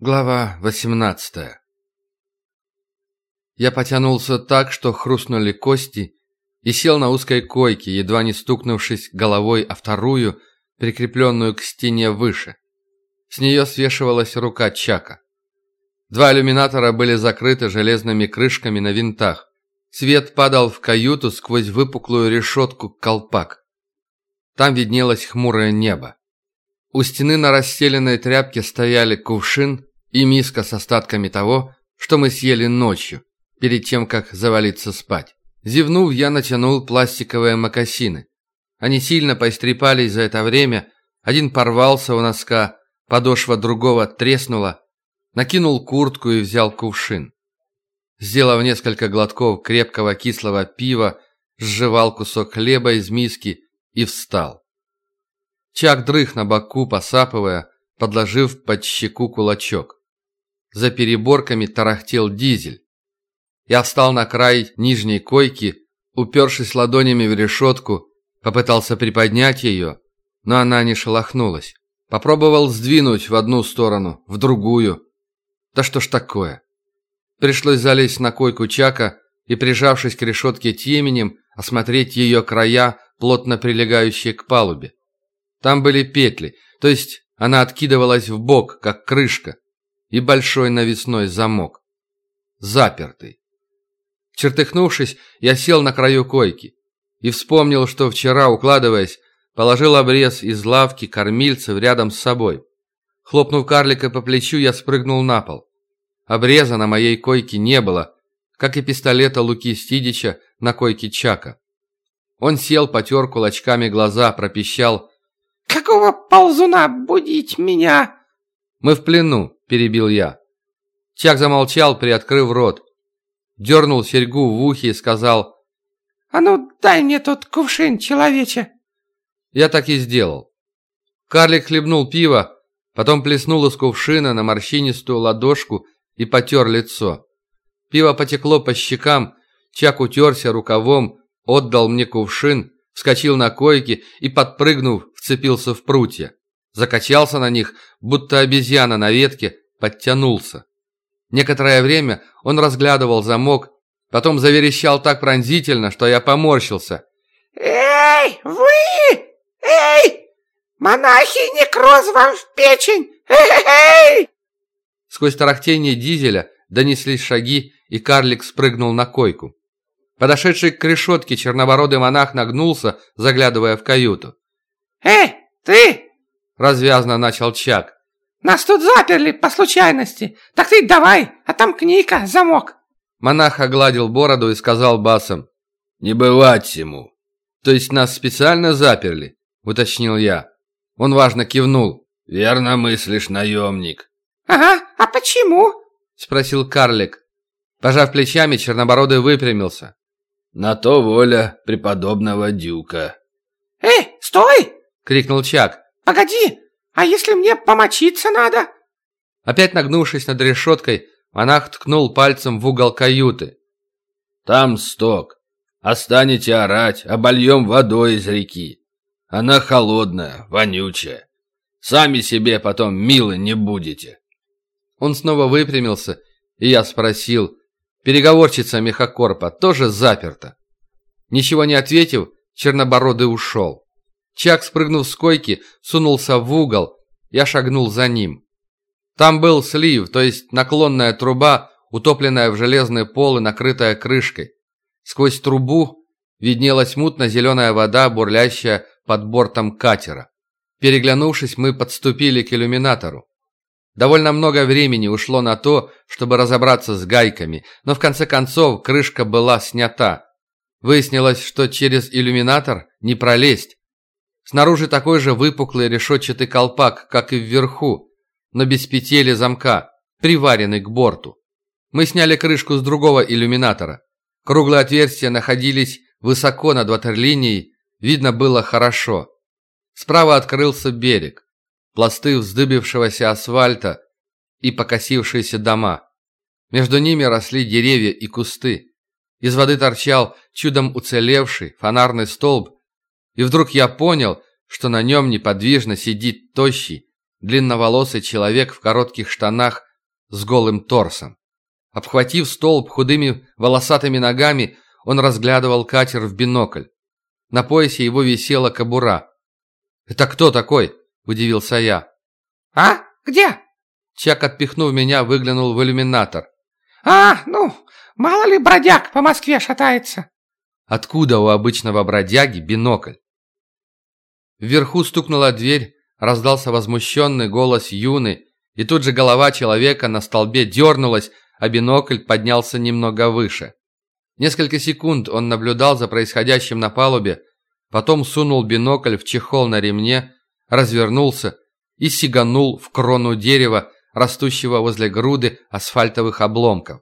Глава 18 Я потянулся так, что хрустнули кости, и сел на узкой койке, едва не стукнувшись головой о вторую, прикрепленную к стене выше. С нее свешивалась рука Чака. Два иллюминатора были закрыты железными крышками на винтах. Свет падал в каюту сквозь выпуклую решетку колпак. Там виднелось хмурое небо. У стены на расстеленной тряпке стояли кувшин и миска с остатками того, что мы съели ночью, перед тем, как завалиться спать. Зевнув, я натянул пластиковые мокасины. Они сильно поистрепались за это время, один порвался у носка, подошва другого треснула, накинул куртку и взял кувшин. Сделав несколько глотков крепкого кислого пива, сживал кусок хлеба из миски и встал. Чак дрых на боку, посапывая, подложив под щеку кулачок. За переборками тарахтел дизель. Я встал на край нижней койки, упершись ладонями в решетку, попытался приподнять ее, но она не шелохнулась. Попробовал сдвинуть в одну сторону, в другую. Да что ж такое? Пришлось залезть на койку Чака и, прижавшись к решетке теменем, осмотреть ее края, плотно прилегающие к палубе. Там были петли, то есть она откидывалась в бок, как крышка, и большой навесной замок. Запертый. Чертыхнувшись, я сел на краю койки и вспомнил, что вчера, укладываясь, положил обрез из лавки кормильцев рядом с собой. Хлопнув карлика по плечу, я спрыгнул на пол. Обреза на моей койке не было, как и пистолета Луки Стидича на койке Чака. Он сел, потер кулачками глаза, пропищал. «Какого ползуна будить меня?» «Мы в плену», – перебил я. Чак замолчал, приоткрыв рот. Дернул серьгу в ухе и сказал. «А ну, дай мне тот кувшин, человече!» Я так и сделал. Карлик хлебнул пиво, потом плеснул из кувшина на морщинистую ладошку и потер лицо. Пиво потекло по щекам, Чак утерся рукавом, отдал мне кувшин, вскочил на койке и, подпрыгнув, вцепился в прутья. Закачался на них, будто обезьяна на ветке, подтянулся. Некоторое время он разглядывал замок, потом заверещал так пронзительно, что я поморщился. «Эй, вы! Эй! Монахи, некроз вам в печень! Эй!» Сквозь тарахтение дизеля донеслись шаги, и карлик спрыгнул на койку. Подошедший к решетке чернобородый монах нагнулся, заглядывая в каюту. «Эй, ты!» – развязно начал Чак. «Нас тут заперли по случайности. Так ты давай, отомкни-ка замок!» Монах огладил бороду и сказал басом. «Не бывать всему!» «То есть нас специально заперли?» – уточнил я. Он важно кивнул. «Верно мыслишь, наемник». «Ага, а почему?» – спросил карлик. Пожав плечами, Чернобородый выпрямился. На то воля преподобного дюка. «Эй, стой!» — крикнул Чак. «Погоди, а если мне помочиться надо?» Опять нагнувшись над решеткой, монах ткнул пальцем в угол каюты. «Там сток. Останете орать, обольем водой из реки. Она холодная, вонючая. Сами себе потом милы не будете». Он снова выпрямился, и я спросил, Переговорщица Мехакорпа тоже заперта. Ничего не ответив, Чернобородый ушел. Чак, спрыгнув с койки, сунулся в угол. Я шагнул за ним. Там был слив, то есть наклонная труба, утопленная в железный пол и накрытая крышкой. Сквозь трубу виднелась мутно-зеленая вода, бурлящая под бортом катера. Переглянувшись, мы подступили к иллюминатору. Довольно много времени ушло на то, чтобы разобраться с гайками, но в конце концов крышка была снята. Выяснилось, что через иллюминатор не пролезть. Снаружи такой же выпуклый решетчатый колпак, как и вверху, но без петель и замка, приваренный к борту. Мы сняли крышку с другого иллюминатора. Круглые отверстия находились высоко над ватерлинией, видно было хорошо. Справа открылся берег пласты вздыбившегося асфальта и покосившиеся дома. Между ними росли деревья и кусты. Из воды торчал чудом уцелевший фонарный столб, и вдруг я понял, что на нем неподвижно сидит тощий, длинноволосый человек в коротких штанах с голым торсом. Обхватив столб худыми волосатыми ногами, он разглядывал катер в бинокль. На поясе его висела кобура. «Это кто такой?» – удивился я. «А? Где?» Чак, отпихнув меня, выглянул в иллюминатор. «А, ну, мало ли бродяг по Москве шатается». Откуда у обычного бродяги бинокль? Вверху стукнула дверь, раздался возмущенный голос Юны, и тут же голова человека на столбе дернулась, а бинокль поднялся немного выше. Несколько секунд он наблюдал за происходящим на палубе, потом сунул бинокль в чехол на ремне, развернулся и сиганул в крону дерева, растущего возле груды асфальтовых обломков.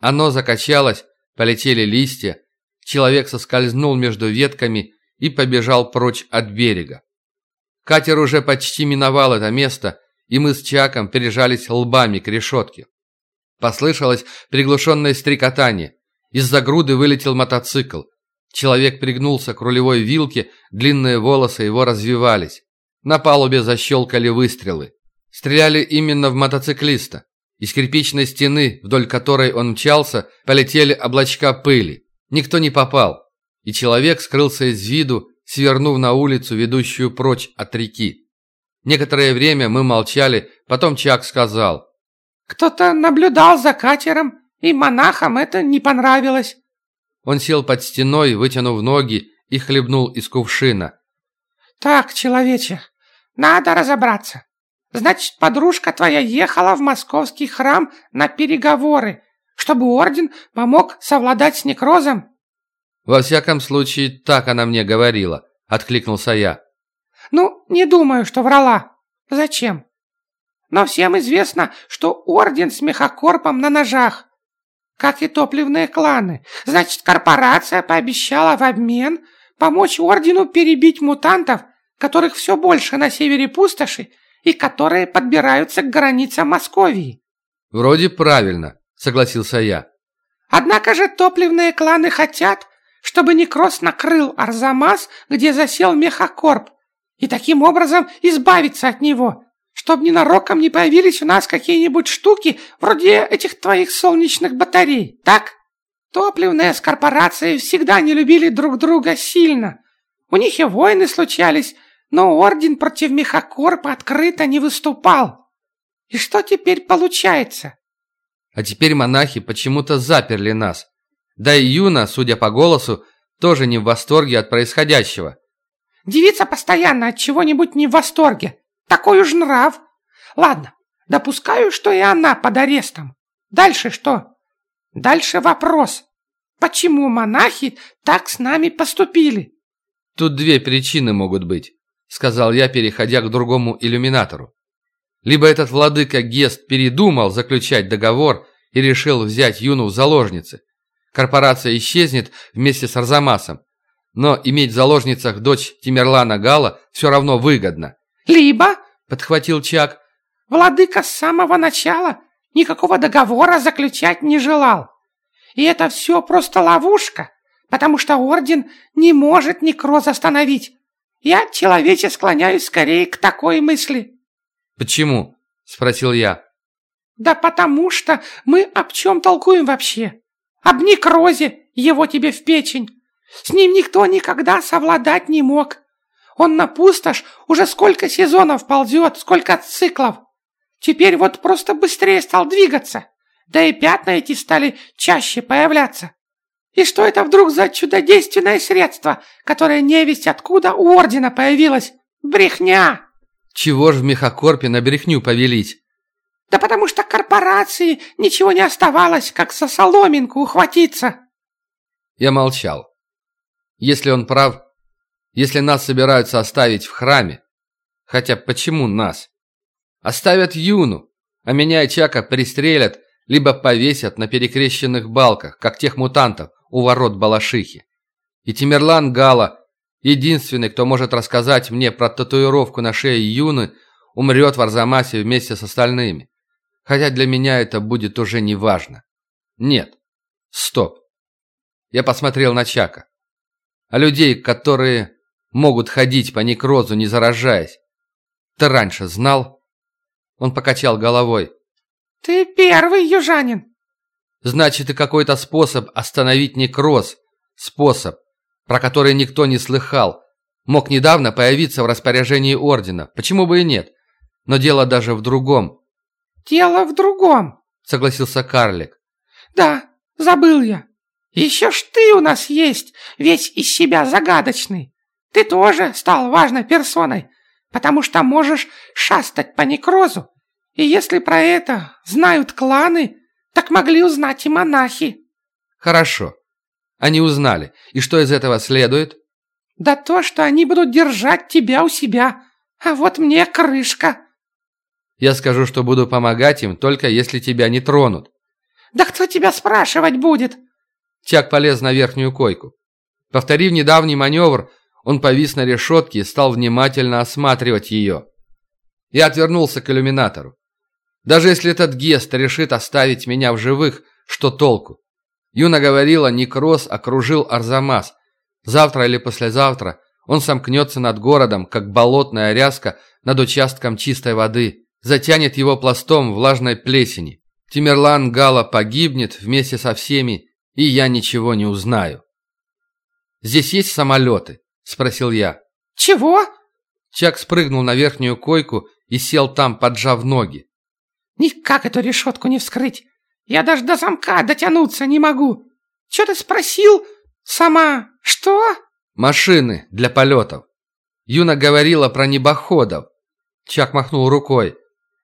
Оно закачалось, полетели листья, человек соскользнул между ветками и побежал прочь от берега. Катер уже почти миновал это место, и мы с Чаком пережались лбами к решетке. Послышалось приглушенное стрекотание. Из-за груды вылетел мотоцикл. Человек пригнулся к рулевой вилке, длинные волосы его развивались. На палубе защелкали выстрелы. Стреляли именно в мотоциклиста. Из кирпичной стены, вдоль которой он мчался, полетели облачка пыли. Никто не попал. И человек скрылся из виду, свернув на улицу, ведущую прочь от реки. Некоторое время мы молчали, потом Чак сказал. «Кто-то наблюдал за катером, и монахам это не понравилось». Он сел под стеной, вытянув ноги, и хлебнул из кувшина. «Так, человече, надо разобраться. Значит, подружка твоя ехала в московский храм на переговоры, чтобы орден помог совладать с некрозом?» «Во всяком случае, так она мне говорила», — откликнулся я. «Ну, не думаю, что врала. Зачем? Но всем известно, что орден с мехокорпом на ножах, как и топливные кланы. Значит, корпорация пообещала в обмен помочь ордену перебить мутантов, которых все больше на севере пустоши и которые подбираются к границам Московии. Вроде правильно, согласился я. Однако же топливные кланы хотят, чтобы Некрос накрыл Арзамас, где засел Мехакорп, и таким образом избавиться от него, чтобы ненароком не появились у нас какие-нибудь штуки вроде этих твоих солнечных батарей, так? Топливные с корпорацией всегда не любили друг друга сильно. У них и войны случались, но орден против Мехакорпа открыто не выступал. И что теперь получается? А теперь монахи почему-то заперли нас. Да и Юна, судя по голосу, тоже не в восторге от происходящего. Девица постоянно от чего-нибудь не в восторге. Такой уж нрав. Ладно, допускаю, что и она под арестом. Дальше что? Дальше вопрос. Почему монахи так с нами поступили? Тут две причины могут быть. — сказал я, переходя к другому иллюминатору. Либо этот владыка Гест передумал заключать договор и решил взять Юну в заложницы. Корпорация исчезнет вместе с Арзамасом. Но иметь в заложницах дочь Тимерлана Гала все равно выгодно. «Либо», — подхватил Чак, — «владыка с самого начала никакого договора заключать не желал. И это все просто ловушка, потому что Орден не может Некроз остановить. Я, человече, склоняюсь скорее к такой мысли». «Почему?» – спросил я. «Да потому что мы об чем толкуем вообще? Об некрозе, его тебе в печень. С ним никто никогда совладать не мог. Он на пустошь уже сколько сезонов ползет, сколько циклов. Теперь вот просто быстрее стал двигаться. Да и пятна эти стали чаще появляться. И что это вдруг за чудодейственное средство, которое невесть откуда у Ордена появилось? Брехня!» «Чего ж в мехокорпе на брехню повелить?» «Да потому что корпорации ничего не оставалось, как со соломинку ухватиться!» Я молчал. Если он прав, если нас собираются оставить в храме, хотя почему нас? Оставят Юну, а меня и Чака пристрелят, либо повесят на перекрещенных балках, как тех мутантов, у ворот Балашихи. И Тимерлан Гала, единственный, кто может рассказать мне про татуировку на шее Юны, умрет в Арзамасе вместе с остальными. Хотя для меня это будет уже не важно. Нет. Стоп. Я посмотрел на Чака. А людей, которые могут ходить по некрозу, не заражаясь. Ты раньше знал? Он покачал головой. Ты первый южанин. Значит, и какой-то способ остановить некроз. Способ, про который никто не слыхал. Мог недавно появиться в распоряжении Ордена. Почему бы и нет? Но дело даже в другом. «Дело в другом», — согласился карлик. «Да, забыл я. Еще ж ты у нас есть, весь из себя загадочный. Ты тоже стал важной персоной, потому что можешь шастать по некрозу. И если про это знают кланы, так могли узнать и монахи». «Хорошо. Они узнали. И что из этого следует?» «Да то, что они будут держать тебя у себя. А вот мне крышка». Я скажу, что буду помогать им, только если тебя не тронут». «Да кто тебя спрашивать будет?» Чак полез на верхнюю койку. Повторив недавний маневр, он повис на решетке и стал внимательно осматривать ее. Я отвернулся к иллюминатору. Даже если этот Гест решит оставить меня в живых, что толку? Юна говорила, Некроз окружил Арзамас. Завтра или послезавтра он сомкнется над городом, как болотная ряска над участком чистой воды затянет его пластом влажной плесени. Тимерлан Гала погибнет вместе со всеми, и я ничего не узнаю. «Здесь есть самолеты?» – спросил я. «Чего?» Чак спрыгнул на верхнюю койку и сел там, поджав ноги. «Никак эту решетку не вскрыть. Я даже до замка дотянуться не могу. Что ты спросил? Сама что?» «Машины для полетов. Юна говорила про небоходов». Чак махнул рукой.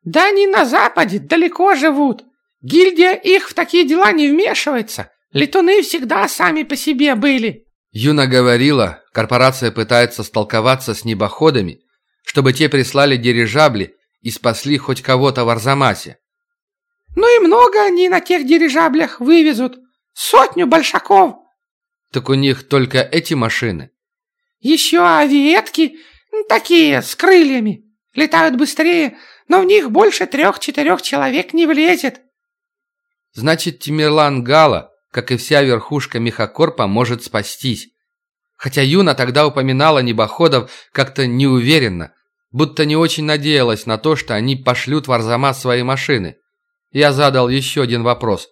Да они на Западе далеко живут. Гильдия их в такие дела не вмешивается. Летуны всегда сами по себе были. Юна говорила, корпорация пытается столковаться с небоходами, чтобы те прислали дирижабли и спасли хоть кого-то в Арзамасе. Ну и много они на тех дирижаблях вывезут. Сотню большаков. Так у них только эти машины? Еще авиетки, такие, с крыльями. Летают быстрее, но в них больше трех-четырех человек не влезет. Значит, Тимирлан Гала, как и вся верхушка Мехакорпа, может спастись. Хотя Юна тогда упоминала небоходов как-то неуверенно, будто не очень надеялась на то, что они пошлют в Арзамас свои машины. Я задал еще один вопрос.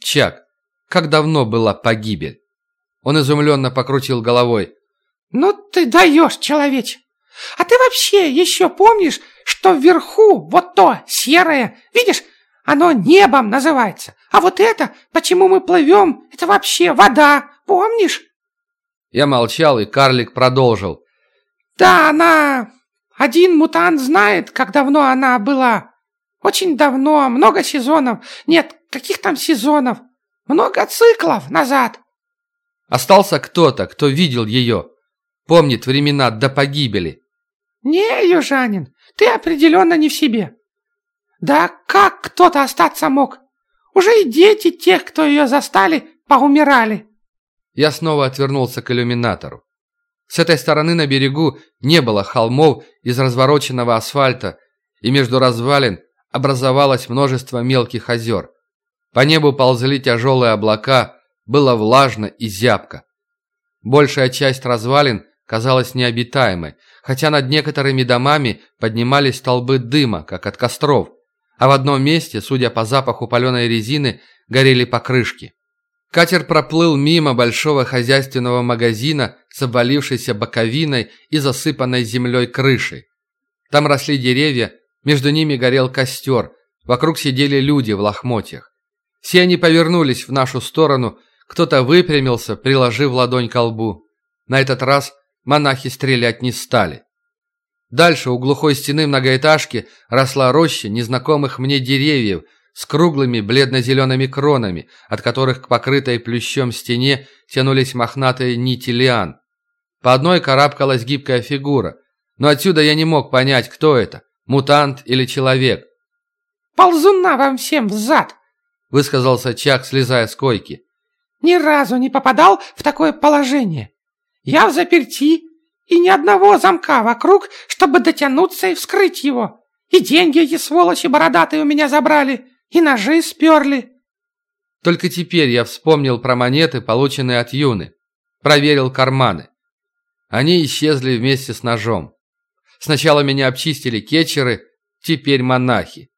«Чак, как давно была погибель?» Он изумленно покрутил головой. «Ну ты даешь, человеч! А ты вообще еще помнишь, что вверху вот то серое, видишь, оно небом называется. А вот это, почему мы плывем, это вообще вода, помнишь? Я молчал, и карлик продолжил. Да, она... Один мутант знает, как давно она была. Очень давно, много сезонов. Нет, каких там сезонов? Много циклов назад. Остался кто-то, кто видел ее. Помнит времена до погибели. «Не, южанин, ты определенно не в себе. Да как кто-то остаться мог? Уже и дети тех, кто ее застали, поумирали». Я снова отвернулся к иллюминатору. С этой стороны на берегу не было холмов из развороченного асфальта, и между развалин образовалось множество мелких озер. По небу ползли тяжелые облака, было влажно и зябко. Большая часть развалин казалась необитаемой, хотя над некоторыми домами поднимались столбы дыма, как от костров, а в одном месте, судя по запаху паленой резины, горели покрышки. Катер проплыл мимо большого хозяйственного магазина с обвалившейся боковиной и засыпанной землей крышей. Там росли деревья, между ними горел костер, вокруг сидели люди в лохмотьях. Все они повернулись в нашу сторону, кто-то выпрямился, приложив ладонь к лбу. На этот раз монахи стрелять не стали. Дальше у глухой стены многоэтажки росла роща незнакомых мне деревьев с круглыми бледно-зелеными кронами, от которых к покрытой плющом стене тянулись мохнатые нити лиан. По одной карабкалась гибкая фигура, но отсюда я не мог понять, кто это, мутант или человек. «Ползуна вам всем взад!» — высказался Чак, слезая с койки. «Ни разу не попадал в такое положение. Я в заперти, и ни одного замка вокруг, чтобы дотянуться и вскрыть его. И деньги эти сволочи бородатые у меня забрали, и ножи сперли. Только теперь я вспомнил про монеты, полученные от Юны. Проверил карманы. Они исчезли вместе с ножом. Сначала меня обчистили кетчеры, теперь монахи.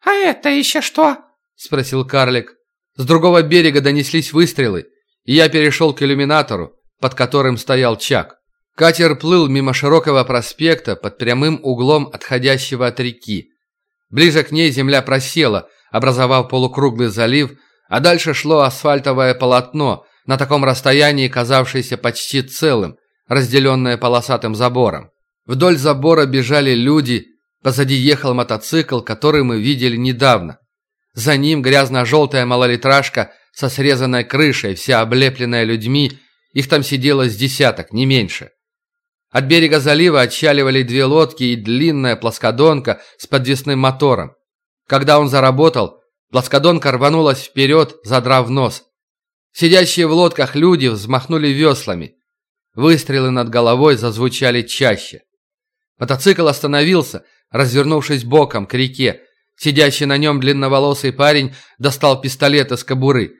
«А это еще что?» – спросил карлик. С другого берега донеслись выстрелы, и я перешел к иллюминатору, под которым стоял Чак. Катер плыл мимо широкого проспекта под прямым углом отходящего от реки. Ближе к ней земля просела, образовав полукруглый залив, а дальше шло асфальтовое полотно, на таком расстоянии казавшееся почти целым, разделенное полосатым забором. Вдоль забора бежали люди, позади ехал мотоцикл, который мы видели недавно. За ним грязно-желтая малолитражка со срезанной крышей, вся облепленная людьми, их там сидело с десяток, не меньше. От берега залива отчаливали две лодки и длинная плоскодонка с подвесным мотором. Когда он заработал, плоскодонка рванулась вперед, задрав нос. Сидящие в лодках люди взмахнули веслами. Выстрелы над головой зазвучали чаще. Мотоцикл остановился, развернувшись боком к реке. Сидящий на нем длинноволосый парень достал пистолет из кобуры.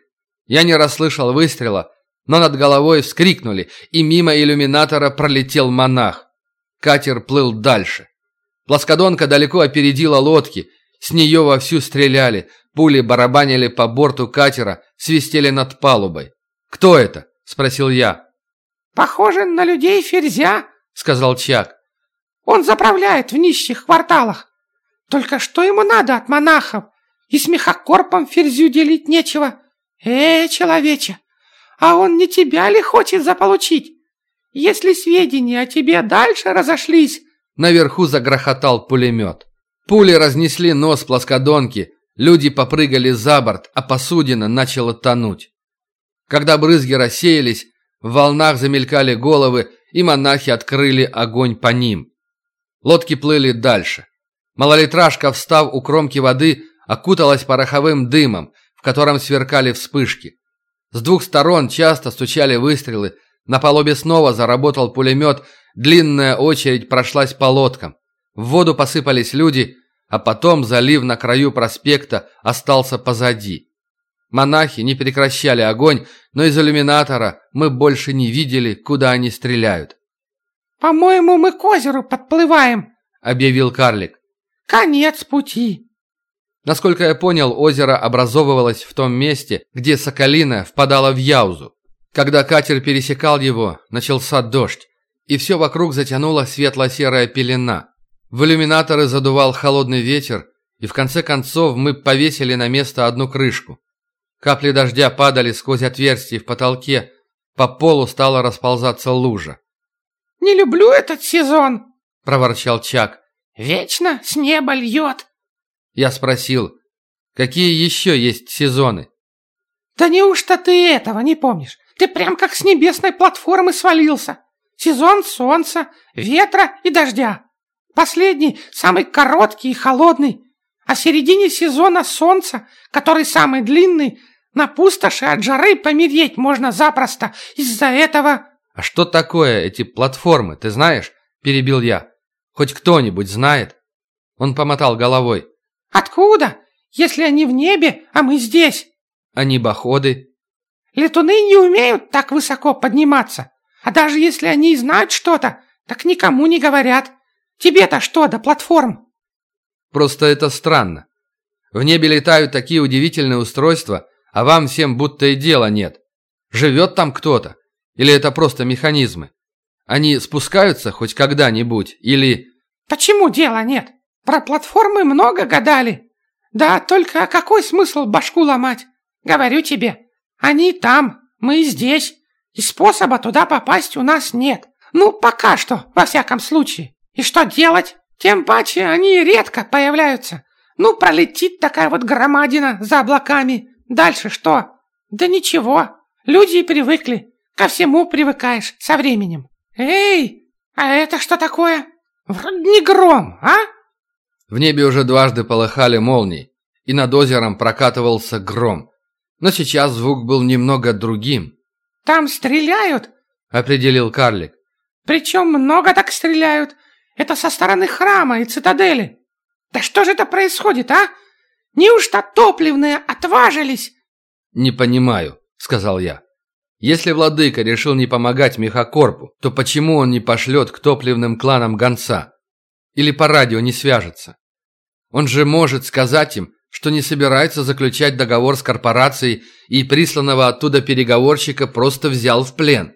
Я не расслышал выстрела, но над головой вскрикнули, и мимо иллюминатора пролетел монах. Катер плыл дальше. Плоскодонка далеко опередила лодки, с нее вовсю стреляли, пули барабанили по борту катера, свистели над палубой. «Кто это?» – спросил я. «Похоже на людей Ферзя», — сказал Чак. «Он заправляет в нищих кварталах. Только что ему надо от монахов? И с мехокорпом Ферзю делить нечего. Э, человече, а он не тебя ли хочет заполучить? Если сведения о тебе дальше разошлись...» Наверху загрохотал пулемет. Пули разнесли нос плоскодонки, люди попрыгали за борт, а посудина начала тонуть. Когда брызги рассеялись, в волнах замелькали головы, и монахи открыли огонь по ним. Лодки плыли дальше. Малолитражка, встав у кромки воды, окуталась пороховым дымом, в котором сверкали вспышки. С двух сторон часто стучали выстрелы, на палубе снова заработал пулемет, длинная очередь прошлась по лодкам. В воду посыпались люди, а потом залив на краю проспекта остался позади. Монахи не прекращали огонь, но из иллюминатора мы больше не видели, куда они стреляют. «По-моему, мы к озеру подплываем», — объявил карлик. «Конец пути». Насколько я понял, озеро образовывалось в том месте, где Соколина впадала в Яузу. Когда катер пересекал его, начался дождь, и все вокруг затянула светло-серая пелена. В иллюминаторы задувал холодный ветер, и в конце концов мы повесили на место одну крышку. Капли дождя падали сквозь отверстие в потолке. По полу стала расползаться лужа. «Не люблю этот сезон», — проворчал Чак. «Вечно с неба льет». Я спросил, какие еще есть сезоны? «Да неужто ты этого не помнишь? Ты прям как с небесной платформы свалился. Сезон солнца, ветра и дождя. Последний самый короткий и холодный. А в середине сезона солнца, который самый длинный, на пустоши от жары помереть можно запросто из-за этого...» «А что такое эти платформы, ты знаешь?» – перебил я. «Хоть кто-нибудь знает?» Он помотал головой. «Откуда? Если они в небе, а мы здесь?» «А небоходы?» «Летуны не умеют так высоко подниматься. А даже если они и знают что-то, так никому не говорят. Тебе-то что до платформ?» «Просто это странно. В небе летают такие удивительные устройства, а вам всем будто и дела нет. Живет там кто-то? Или это просто механизмы? Они спускаются хоть когда-нибудь? Или... Почему дела нет? Про платформы много гадали. Да, только какой смысл башку ломать? Говорю тебе, они там, мы здесь. И способа туда попасть у нас нет. Ну, пока что, во всяком случае. И что делать? Тем паче они редко появляются. Ну, пролетит такая вот громадина за облаками. Дальше что? Да ничего. Люди привыкли. Ко всему привыкаешь со временем. Эй, а это что такое? Вроде не гром, а? В небе уже дважды полыхали молнии, и над озером прокатывался гром. Но сейчас звук был немного другим. «Там стреляют», — определил карлик. «Причем много так стреляют. Это со стороны храма и цитадели. Да что же это происходит, а? Неужто топливные отважились?» «Не понимаю», — сказал я. «Если владыка решил не помогать Мехакорпу, то почему он не пошлет к топливным кланам гонца? Или по радио не свяжется?» Он же может сказать им, что не собирается заключать договор с корпорацией и присланного оттуда переговорщика просто взял в плен.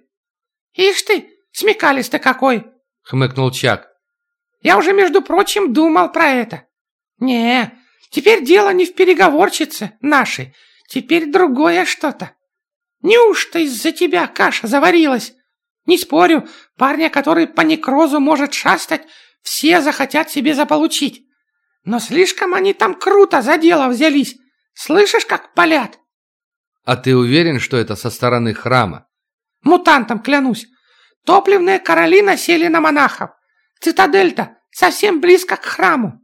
«Ишь ты, смекалистый какой!» — хмыкнул Чак. «Я уже, между прочим, думал про это. Не, теперь дело не в переговорщице нашей, теперь другое что-то. Неужто из-за тебя каша заварилась? Не спорю, парня, который по некрозу может шастать, все захотят себе заполучить. Но слишком они там круто за дело взялись. Слышишь, как палят? А ты уверен, что это со стороны храма? Мутантам клянусь. Топливные короли насели на монахов. Цитадель-то совсем близко к храму.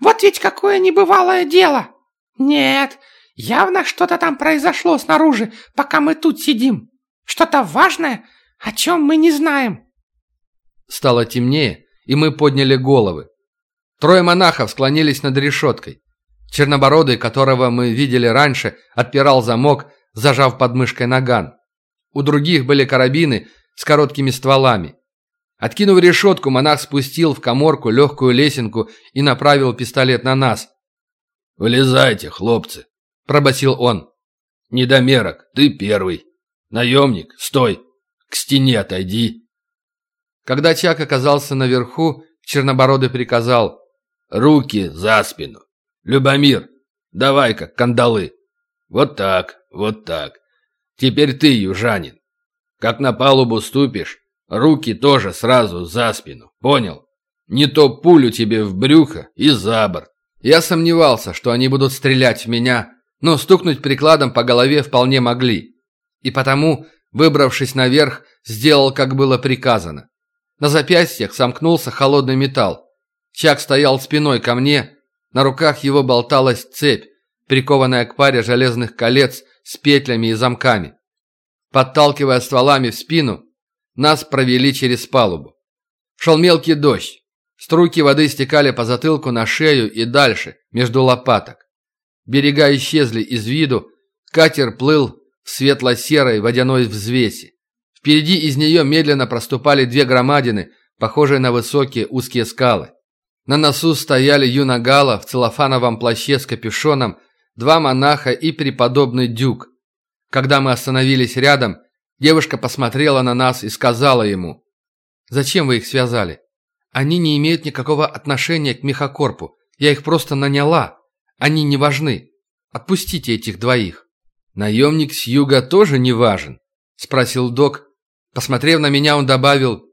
Вот ведь какое небывалое дело. Нет, явно что-то там произошло снаружи, пока мы тут сидим. Что-то важное, о чем мы не знаем. Стало темнее, и мы подняли головы. Трое монахов склонились над решеткой. Чернобородый, которого мы видели раньше, отпирал замок, зажав под мышкой наган. У других были карабины с короткими стволами. Откинув решетку, монах спустил в коморку легкую лесенку и направил пистолет на нас. «Вылезайте, хлопцы!» – пробасил он. «Недомерок, ты первый. Наемник, стой! К стене отойди!» Когда Чак оказался наверху, Чернобородый приказал Руки за спину. Любомир, давай-ка кандалы. Вот так, вот так. Теперь ты, южанин. Как на палубу ступишь, руки тоже сразу за спину. Понял? Не то пулю тебе в брюхо и за борт. Я сомневался, что они будут стрелять в меня, но стукнуть прикладом по голове вполне могли. И потому, выбравшись наверх, сделал, как было приказано. На запястьях сомкнулся холодный металл. Чак стоял спиной ко мне, на руках его болталась цепь, прикованная к паре железных колец с петлями и замками. Подталкивая стволами в спину, нас провели через палубу. Шел мелкий дождь. Струйки воды стекали по затылку на шею и дальше, между лопаток. Берега исчезли из виду, катер плыл в светло-серой водяной взвеси. Впереди из нее медленно проступали две громадины, похожие на высокие узкие скалы. На носу стояли юнагала в целлофановом плаще с капюшоном, два монаха и преподобный дюк. Когда мы остановились рядом, девушка посмотрела на нас и сказала ему, «Зачем вы их связали? Они не имеют никакого отношения к мехокорпу. Я их просто наняла. Они не важны. Отпустите этих двоих». «Наемник с юга тоже не важен?» – спросил док. Посмотрев на меня, он добавил,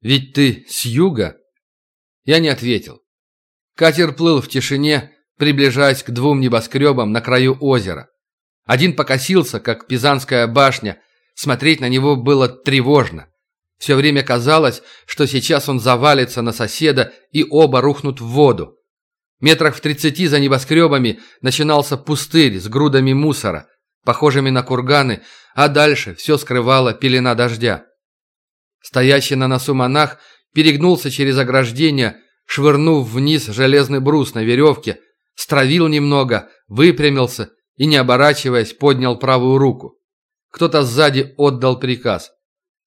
«Ведь ты с юга?» Я не ответил. Катер плыл в тишине, приближаясь к двум небоскребам на краю озера. Один покосился, как Пизанская башня. Смотреть на него было тревожно. Все время казалось, что сейчас он завалится на соседа и оба рухнут в воду. Метрах в тридцати за небоскребами начинался пустырь с грудами мусора, похожими на курганы, а дальше все скрывала пелена дождя. Стоящий на носу монах перегнулся через ограждение, швырнув вниз железный брус на веревке, стравил немного, выпрямился и, не оборачиваясь, поднял правую руку. Кто-то сзади отдал приказ.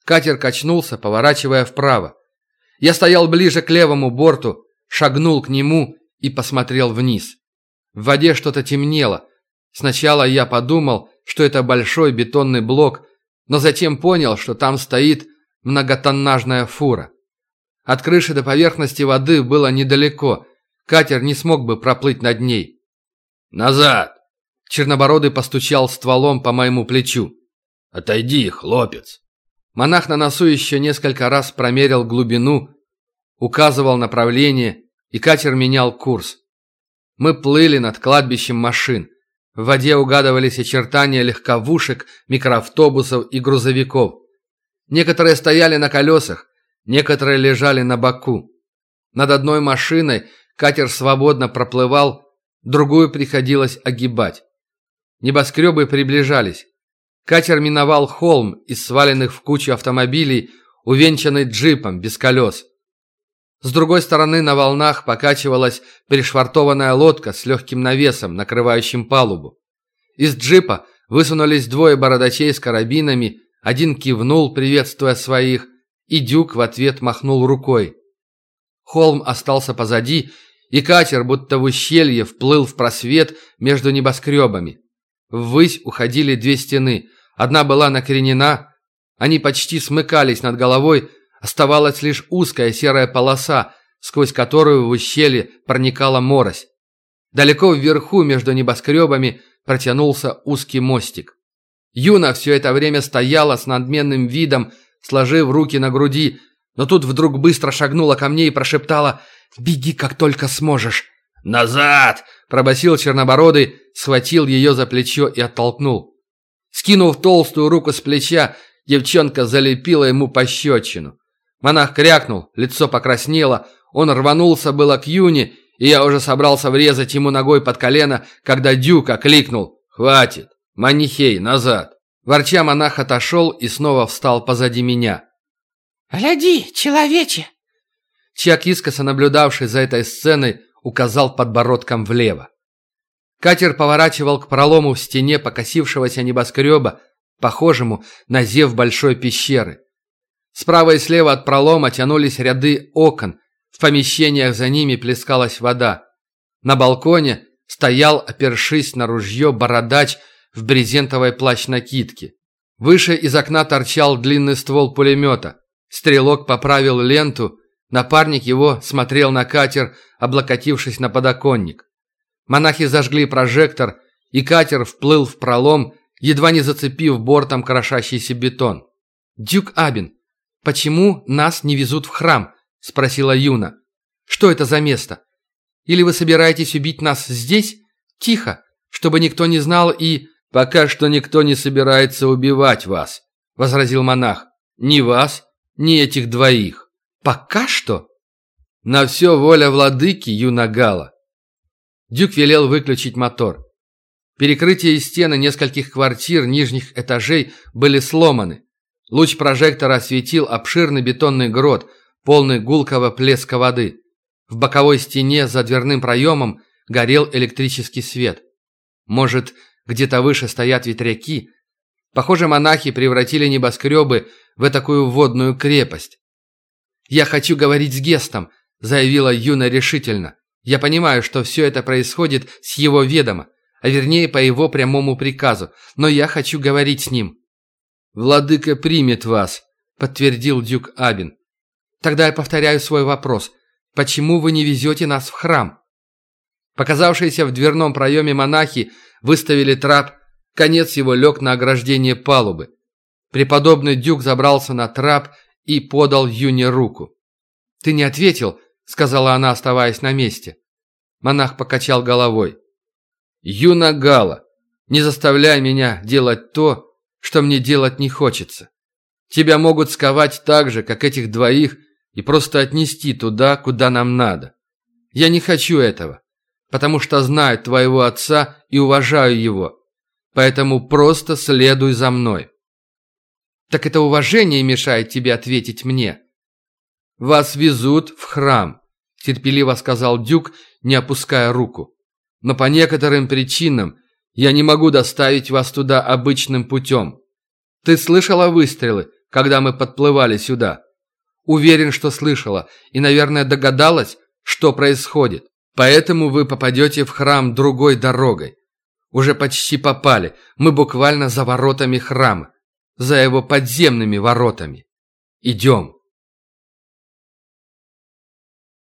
Катер качнулся, поворачивая вправо. Я стоял ближе к левому борту, шагнул к нему и посмотрел вниз. В воде что-то темнело. Сначала я подумал, что это большой бетонный блок, но затем понял, что там стоит многотоннажная фура. От крыши до поверхности воды было недалеко. Катер не смог бы проплыть над ней. «Назад!» Чернобородый постучал стволом по моему плечу. «Отойди, хлопец!» Монах на носу еще несколько раз промерил глубину, указывал направление, и катер менял курс. Мы плыли над кладбищем машин. В воде угадывались очертания легковушек, микроавтобусов и грузовиков. Некоторые стояли на колесах, Некоторые лежали на боку. Над одной машиной катер свободно проплывал, другую приходилось огибать. Небоскребы приближались. Катер миновал холм из сваленных в кучу автомобилей, увенчанный джипом без колес. С другой стороны на волнах покачивалась пришвартованная лодка с легким навесом, накрывающим палубу. Из джипа высунулись двое бородачей с карабинами, один кивнул, приветствуя своих, и Дюк в ответ махнул рукой. Холм остался позади, и катер, будто в ущелье, вплыл в просвет между небоскребами. Ввысь уходили две стены. Одна была накренена, они почти смыкались над головой, оставалась лишь узкая серая полоса, сквозь которую в ущелье проникала морось. Далеко вверху, между небоскребами, протянулся узкий мостик. Юна все это время стояла с надменным видом, сложив руки на груди, но тут вдруг быстро шагнула ко мне и прошептала «Беги, как только сможешь». «Назад!» – пробасил Чернобородый, схватил ее за плечо и оттолкнул. Скинув толстую руку с плеча, девчонка залепила ему пощечину. Монах крякнул, лицо покраснело, он рванулся было к Юне, и я уже собрался врезать ему ногой под колено, когда Дюка кликнул «Хватит! Манихей, назад!» Ворча монах отошел и снова встал позади меня. «Гляди, человече!» Чак, искоса наблюдавший за этой сценой, указал подбородком влево. Катер поворачивал к пролому в стене покосившегося небоскреба, похожему на зев большой пещеры. Справа и слева от пролома тянулись ряды окон, в помещениях за ними плескалась вода. На балконе стоял, опершись на ружье, бородач в брезентовой плащ-накидке. Выше из окна торчал длинный ствол пулемета. Стрелок поправил ленту, напарник его смотрел на катер, облокотившись на подоконник. Монахи зажгли прожектор, и катер вплыл в пролом, едва не зацепив бортом крошащийся бетон. «Дюк Абин, почему нас не везут в храм?» – спросила Юна. «Что это за место? Или вы собираетесь убить нас здесь? Тихо, чтобы никто не знал и...» «Пока что никто не собирается убивать вас», – возразил монах. «Ни вас, ни этих двоих». «Пока что?» «На все воля владыки Юнагала». Дюк велел выключить мотор. Перекрытия и стены нескольких квартир нижних этажей были сломаны. Луч прожектора осветил обширный бетонный грот, полный гулкого плеска воды. В боковой стене за дверным проемом горел электрический свет. Может, где-то выше стоят ветряки. Похоже, монахи превратили небоскребы в такую водную крепость. «Я хочу говорить с Гестом», — заявила Юна решительно. «Я понимаю, что все это происходит с его ведома, а вернее по его прямому приказу, но я хочу говорить с ним». «Владыка примет вас», — подтвердил Дюк Абин. «Тогда я повторяю свой вопрос. Почему вы не везете нас в храм?» Показавшиеся в дверном проеме монахи выставили трап, конец его лег на ограждение палубы. Преподобный Дюк забрался на трап и подал Юне руку. «Ты не ответил», — сказала она, оставаясь на месте. Монах покачал головой. «Юна Гала, не заставляй меня делать то, что мне делать не хочется. Тебя могут сковать так же, как этих двоих, и просто отнести туда, куда нам надо. Я не хочу этого потому что знаю твоего отца и уважаю его. Поэтому просто следуй за мной». «Так это уважение мешает тебе ответить мне?» «Вас везут в храм», – терпеливо сказал Дюк, не опуская руку. «Но по некоторым причинам я не могу доставить вас туда обычным путем. Ты слышала выстрелы, когда мы подплывали сюда?» «Уверен, что слышала, и, наверное, догадалась, что происходит. Поэтому вы попадете в храм другой дорогой. Уже почти попали. Мы буквально за воротами храма. За его подземными воротами. Идем.